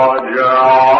وبنينا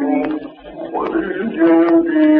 Thank you.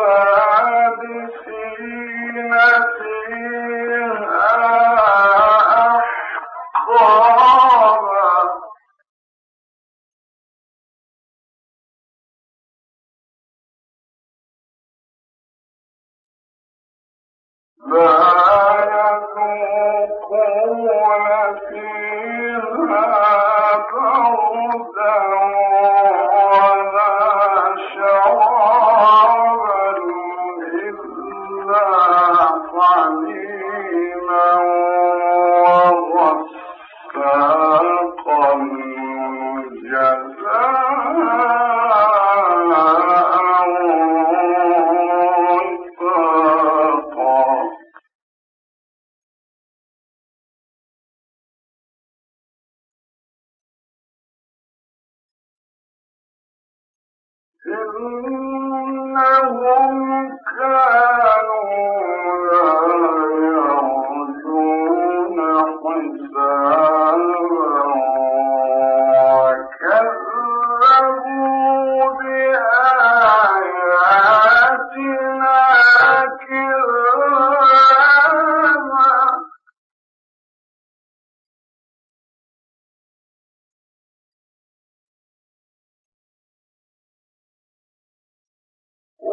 فيها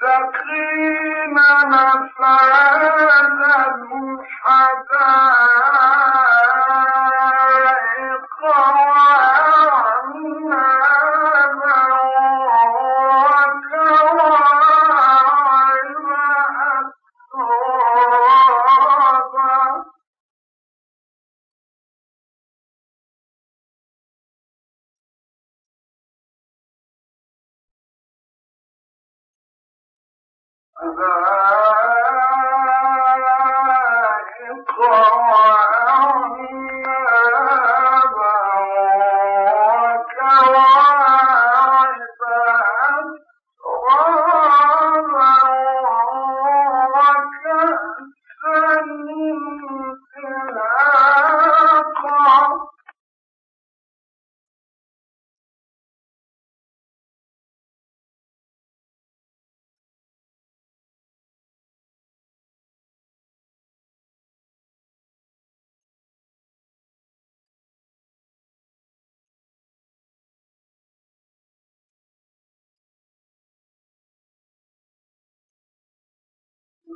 للمتقين مفازا حدائق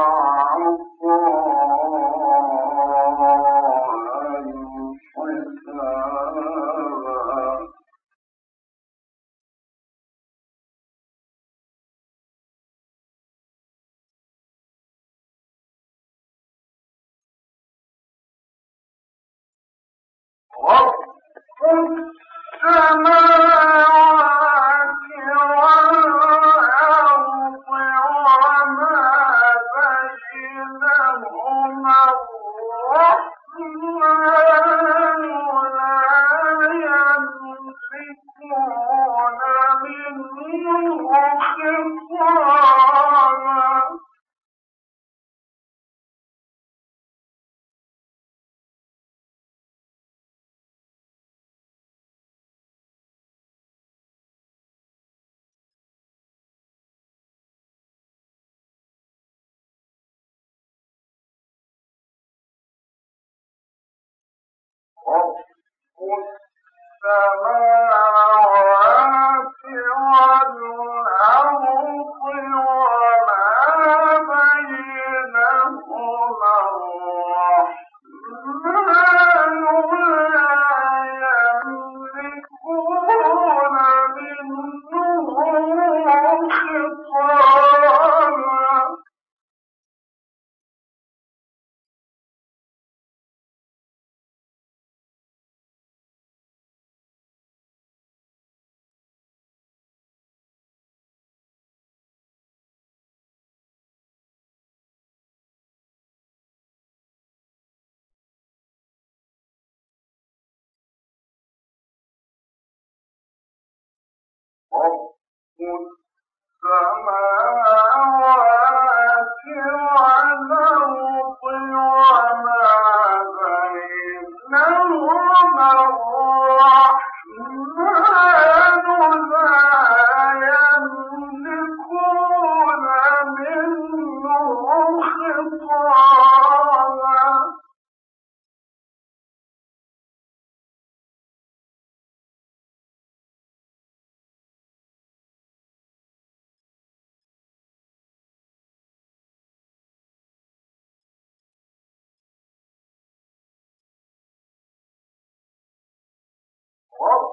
الله يسمعون فيها يوم Whoa.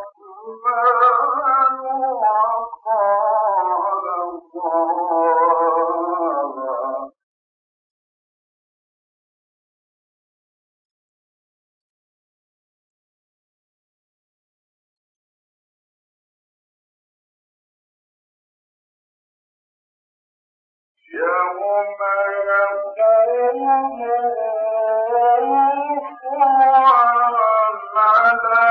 على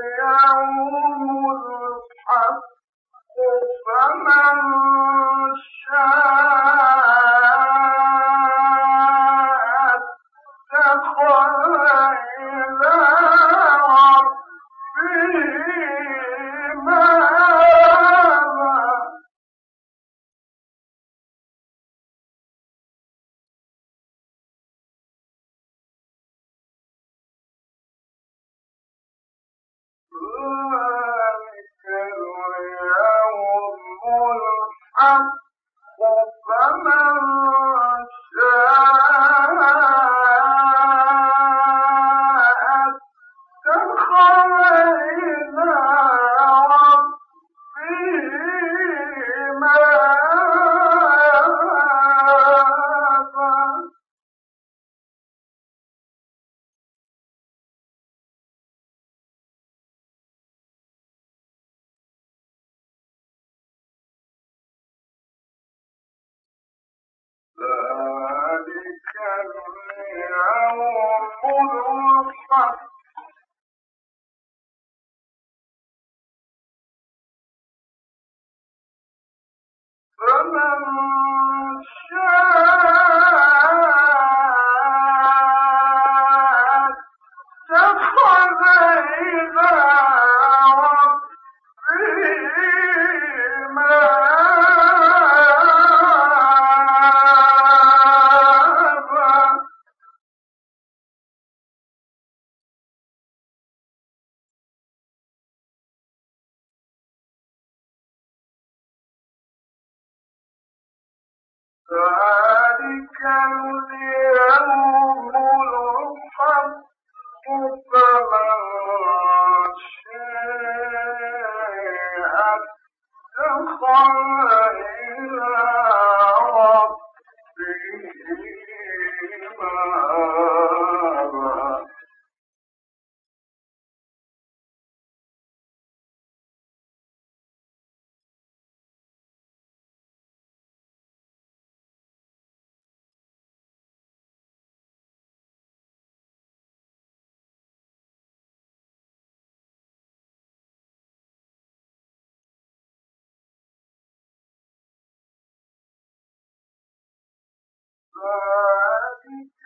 يوم ذلك اليوم ذلك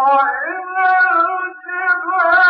وإن الجبال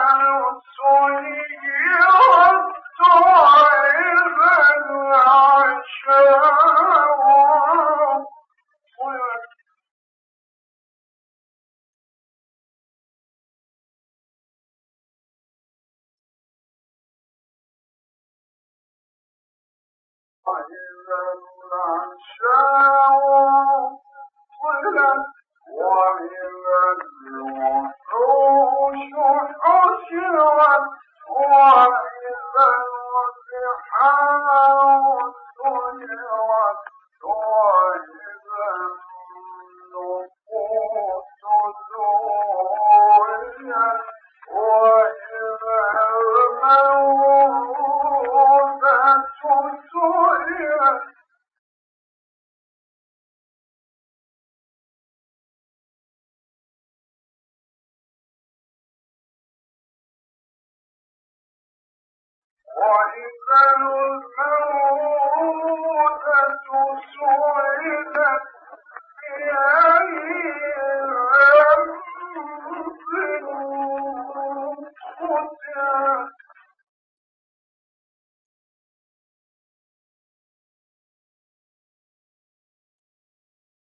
وإذا البحار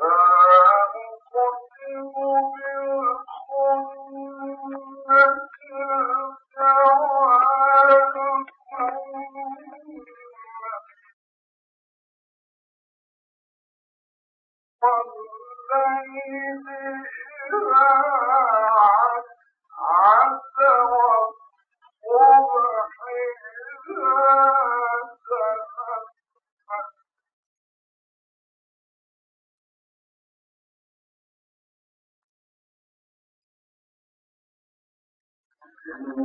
Oh, my God. أن